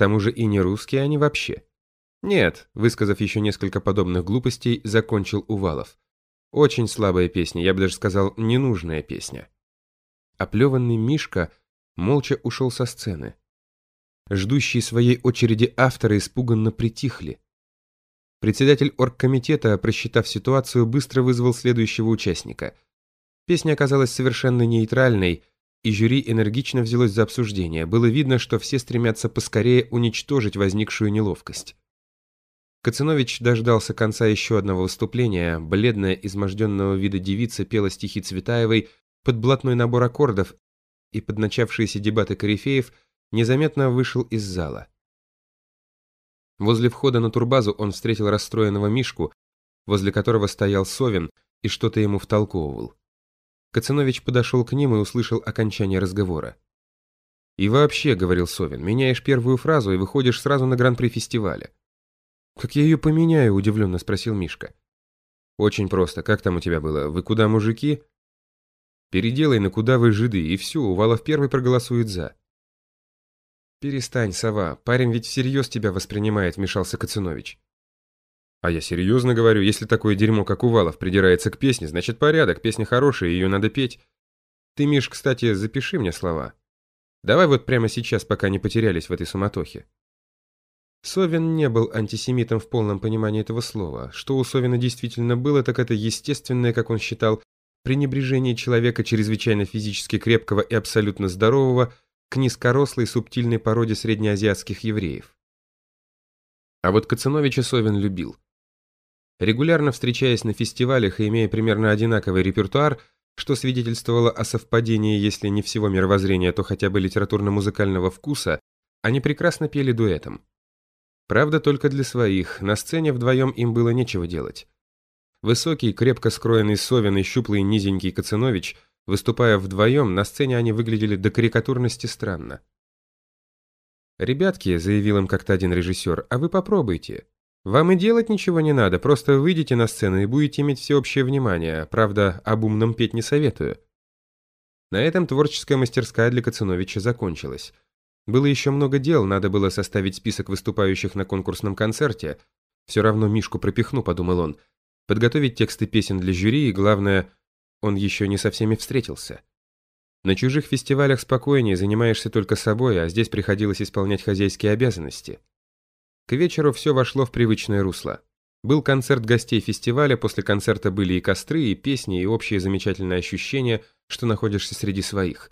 тому же и не русские они вообще. Нет, высказав еще несколько подобных глупостей, закончил Увалов. Очень слабая песня, я бы даже сказал, ненужная песня. Оплеванный Мишка молча ушел со сцены. Ждущие своей очереди авторы испуганно притихли. Председатель оргкомитета, просчитав ситуацию, быстро вызвал следующего участника. Песня оказалась совершенно нейтральной, и жюри энергично взялось за обсуждение. Было видно, что все стремятся поскорее уничтожить возникшую неловкость. Кацанович дождался конца еще одного выступления. Бледная, изможденного вида девица пела стихи Цветаевой под блатной набор аккордов, и под начавшиеся дебаты корифеев незаметно вышел из зала. Возле входа на турбазу он встретил расстроенного Мишку, возле которого стоял Совин и что-то ему втолковывал. Кацанович подошел к ним и услышал окончание разговора. «И вообще», — говорил Совин, — «меняешь первую фразу и выходишь сразу на гран-при фестиваля». «Как я ее поменяю?» – удивленно спросил Мишка. «Очень просто. Как там у тебя было? Вы куда, мужики?» «Переделай на куда вы жиды, и все, Увалов первый проголосует за». «Перестань, сова. Парень ведь всерьез тебя воспринимает», – вмешался Кацунович. «А я серьезно говорю, если такое дерьмо, как Увалов, придирается к песне, значит порядок, песня хорошая, ее надо петь. Ты, Миш, кстати, запиши мне слова. Давай вот прямо сейчас, пока не потерялись в этой суматохе». Совин не был антисемитом в полном понимании этого слова. Что у Совина действительно было, так это естественное, как он считал, пренебрежение человека чрезвычайно физически крепкого и абсолютно здорового к низкорослой субтильной породе среднеазиатских евреев. А вот Кацановича Совин любил. Регулярно встречаясь на фестивалях и имея примерно одинаковый репертуар, что свидетельствовало о совпадении, если не всего мировоззрения, то хотя бы литературно-музыкального вкуса, они прекрасно пели дуэтом. Правда, только для своих, на сцене вдвоем им было нечего делать. Высокий, крепко скроенный Совин и щуплый низенький Кацанович, выступая вдвоем, на сцене они выглядели до карикатурности странно. «Ребятки», — заявил им как-то один режиссер, — «а вы попробуйте. Вам и делать ничего не надо, просто выйдите на сцену и будете иметь всеобщее внимание, правда, об умном петь не советую». На этом творческая мастерская для Кацановича закончилась. Было еще много дел, надо было составить список выступающих на конкурсном концерте. Все равно Мишку пропихну, подумал он. Подготовить тексты песен для жюри, и главное, он еще не со всеми встретился. На чужих фестивалях спокойнее, занимаешься только собой, а здесь приходилось исполнять хозяйские обязанности. К вечеру все вошло в привычное русло. Был концерт гостей фестиваля, после концерта были и костры, и песни, и общее замечательное ощущение, что находишься среди своих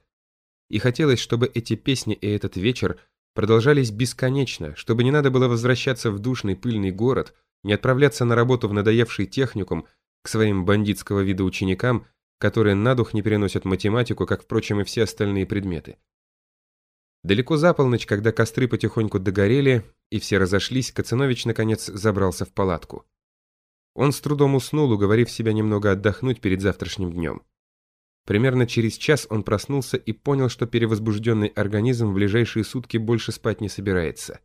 и хотелось, чтобы эти песни и этот вечер продолжались бесконечно, чтобы не надо было возвращаться в душный пыльный город, не отправляться на работу в надоевший техникум к своим бандитского вида ученикам, которые на дух не переносят математику, как, впрочем, и все остальные предметы. Далеко за полночь, когда костры потихоньку догорели и все разошлись, Кацанович, наконец, забрался в палатку. Он с трудом уснул, уговорив себя немного отдохнуть перед завтрашним днем. Примерно через час он проснулся и понял, что перевозбужденный организм в ближайшие сутки больше спать не собирается.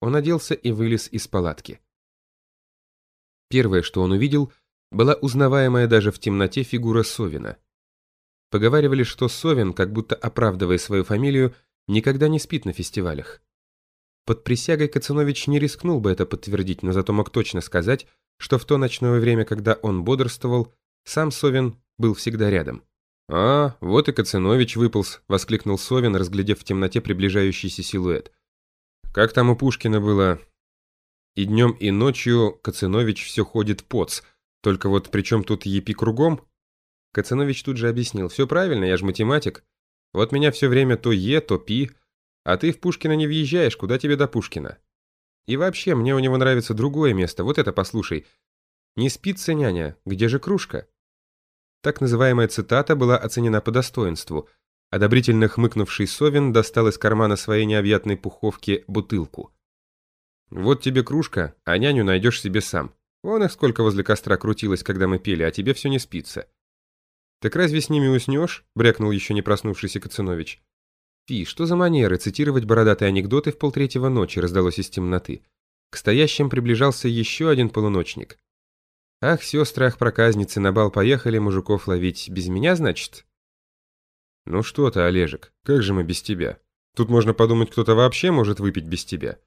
Он оделся и вылез из палатки. Первое, что он увидел, была узнаваемая даже в темноте фигура Совина. Поговаривали, что Совин, как будто оправдывая свою фамилию, никогда не спит на фестивалях. Под присягой Кацанович не рискнул бы это подтвердить, но зато мог точно сказать, что в то ночное время, когда он бодрствовал, сам Совин был всегда рядом. «А, вот и Кацанович выполз», — воскликнул Совин, разглядев в темноте приближающийся силуэт. «Как там у Пушкина было?» «И днем, и ночью Кацанович все ходит поц. Только вот при чем тут епи кругом?» Кацанович тут же объяснил. «Все правильно, я же математик. Вот меня все время то Е, то Пи. А ты в Пушкина не въезжаешь, куда тебе до Пушкина? И вообще, мне у него нравится другое место. Вот это послушай. Не спится няня, где же кружка?» Так называемая цитата была оценена по достоинству. Одобрительно хмыкнувший Совин достал из кармана своей необъятной пуховки бутылку. «Вот тебе кружка, а няню найдешь себе сам. Вон их сколько возле костра крутилось, когда мы пели, а тебе все не спится». «Так разве с ними уснешь?» — брякнул еще не проснувшийся Кацанович. «Фи, что за манеры цитировать бородатые анекдоты в полтретьего ночи?» — раздалось из темноты. К стоящим приближался еще один полуночник. Ах, сестры, ах, проказницы, на бал поехали мужиков ловить. Без меня, значит? Ну что ты, Олежек, как же мы без тебя? Тут можно подумать, кто-то вообще может выпить без тебя.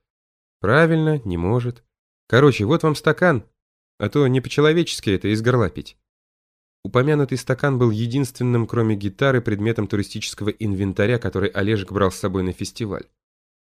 Правильно, не может. Короче, вот вам стакан, а то не по-человечески это из горла пить. Упомянутый стакан был единственным, кроме гитары, предметом туристического инвентаря, который Олежек брал с собой на фестиваль.